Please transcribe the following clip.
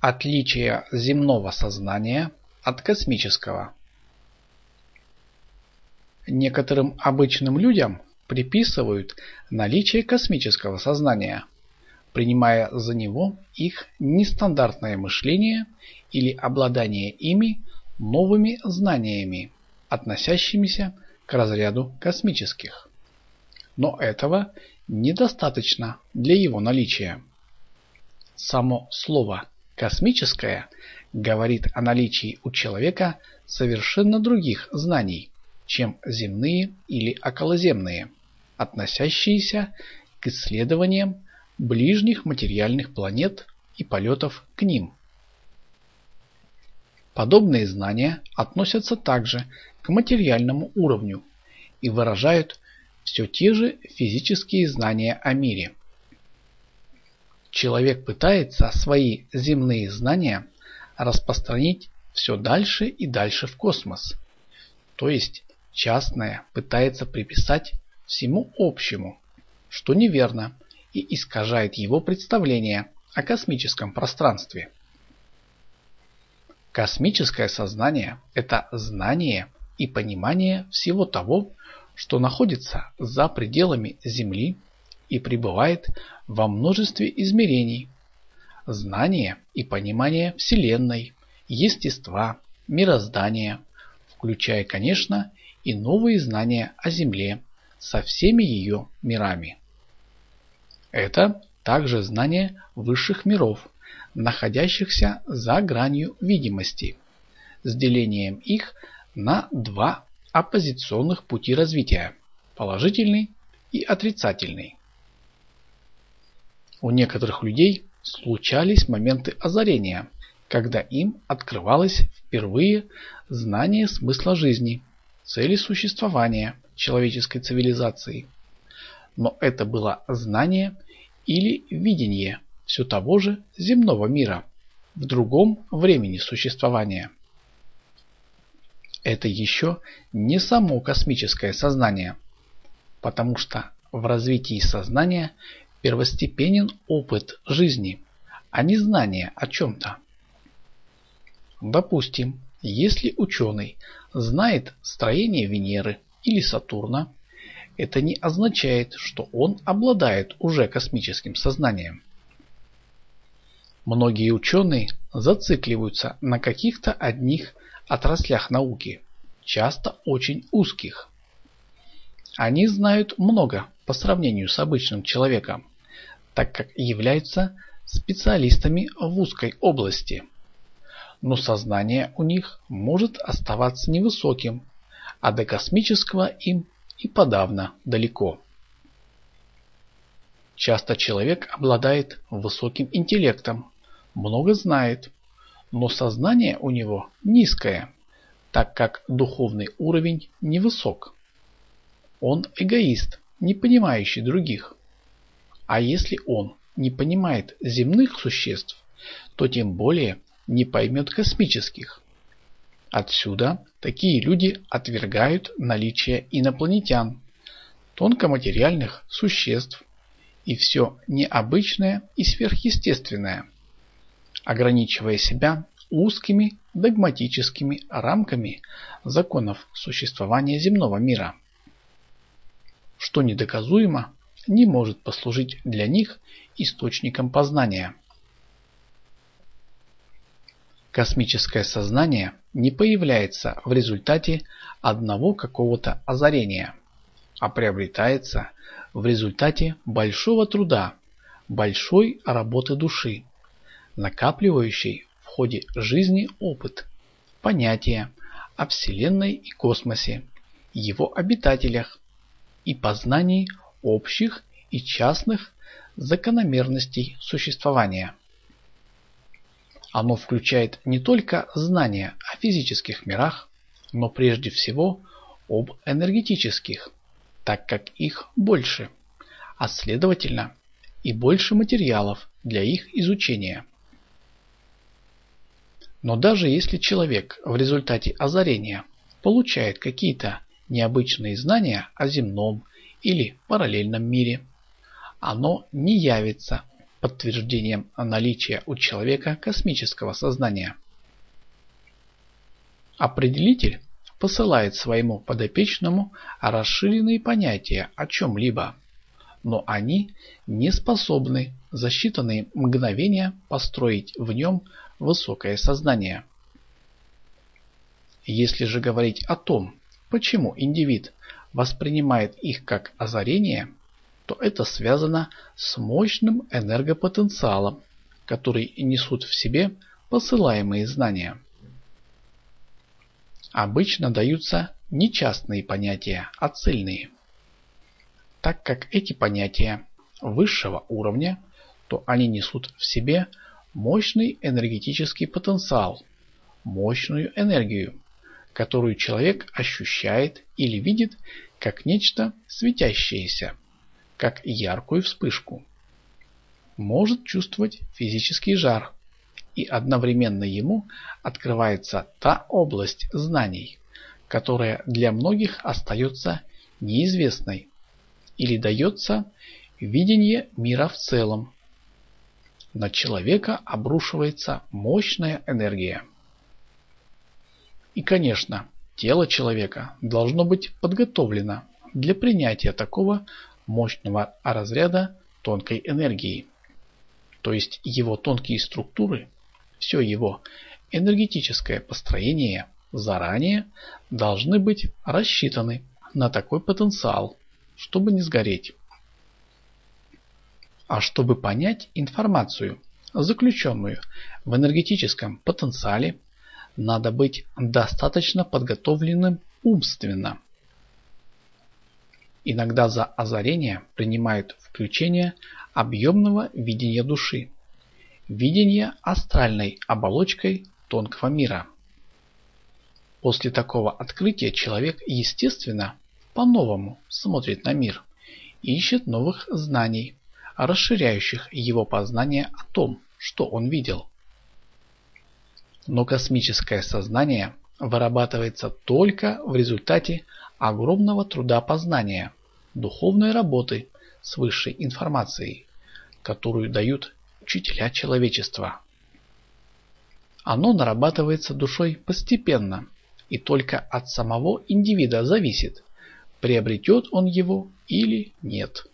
Отличие земного сознания от космического. Некоторым обычным людям приписывают наличие космического сознания, принимая за него их нестандартное мышление или обладание ими новыми знаниями, относящимися к разряду космических. Но этого недостаточно для его наличия. Само слово Космическое говорит о наличии у человека совершенно других знаний, чем земные или околоземные, относящиеся к исследованиям ближних материальных планет и полетов к ним. Подобные знания относятся также к материальному уровню и выражают все те же физические знания о мире. Человек пытается свои земные знания распространить все дальше и дальше в космос. То есть частное пытается приписать всему общему, что неверно и искажает его представление о космическом пространстве. Космическое сознание – это знание и понимание всего того, что находится за пределами Земли и пребывает во множестве измерений. Знание и понимание Вселенной, естества, мироздания, включая, конечно, и новые знания о Земле со всеми ее мирами. Это также знание высших миров, находящихся за гранью видимости, с делением их на два оппозиционных пути развития – положительный и отрицательный. У некоторых людей случались моменты озарения, когда им открывалось впервые знание смысла жизни, цели существования человеческой цивилизации. Но это было знание или видение все того же земного мира в другом времени существования. Это еще не само космическое сознание, потому что в развитии сознания первостепенен опыт жизни, а не знание о чем-то. Допустим, если ученый знает строение Венеры или Сатурна, это не означает, что он обладает уже космическим сознанием. Многие ученые зацикливаются на каких-то одних отраслях науки, часто очень узких. Они знают много по сравнению с обычным человеком, так как являются специалистами в узкой области. Но сознание у них может оставаться невысоким, а до космического им и подавно далеко. Часто человек обладает высоким интеллектом, много знает, но сознание у него низкое, так как духовный уровень невысок. Он эгоист, не понимающий других. А если он не понимает земных существ, то тем более не поймет космических. Отсюда такие люди отвергают наличие инопланетян, тонкоматериальных существ и все необычное и сверхъестественное, ограничивая себя узкими догматическими рамками законов существования земного мира что недоказуемо, не может послужить для них источником познания. Космическое сознание не появляется в результате одного какого-то озарения, а приобретается в результате большого труда, большой работы души, накапливающей в ходе жизни опыт, понятия о Вселенной и космосе, его обитателях, и познаний общих и частных закономерностей существования. Оно включает не только знания о физических мирах, но прежде всего об энергетических, так как их больше, а следовательно и больше материалов для их изучения. Но даже если человек в результате озарения получает какие-то необычные знания о земном или параллельном мире, оно не явится подтверждением наличия у человека космического сознания. Определитель посылает своему подопечному расширенные понятия о чем-либо, но они не способны за считанные мгновения построить в нем высокое сознание. Если же говорить о том, почему индивид воспринимает их как озарение, то это связано с мощным энергопотенциалом, который несут в себе посылаемые знания. Обычно даются не частные понятия, а цельные. Так как эти понятия высшего уровня, то они несут в себе мощный энергетический потенциал, мощную энергию, которую человек ощущает или видит как нечто светящееся, как яркую вспышку. Может чувствовать физический жар, и одновременно ему открывается та область знаний, которая для многих остается неизвестной, или дается видение мира в целом. На человека обрушивается мощная энергия. И, конечно, тело человека должно быть подготовлено для принятия такого мощного разряда тонкой энергии. То есть его тонкие структуры, все его энергетическое построение заранее должны быть рассчитаны на такой потенциал, чтобы не сгореть. А чтобы понять информацию, заключенную в энергетическом потенциале, надо быть достаточно подготовленным умственно. Иногда за озарение принимают включение объемного видения души, видение астральной оболочкой тонкого мира. После такого открытия человек, естественно, по-новому смотрит на мир, ищет новых знаний, расширяющих его познание о том, что он видел. Но космическое сознание вырабатывается только в результате огромного труда познания, духовной работы с высшей информацией, которую дают учителя человечества. Оно нарабатывается душой постепенно, и только от самого индивида зависит, приобретет он его или нет.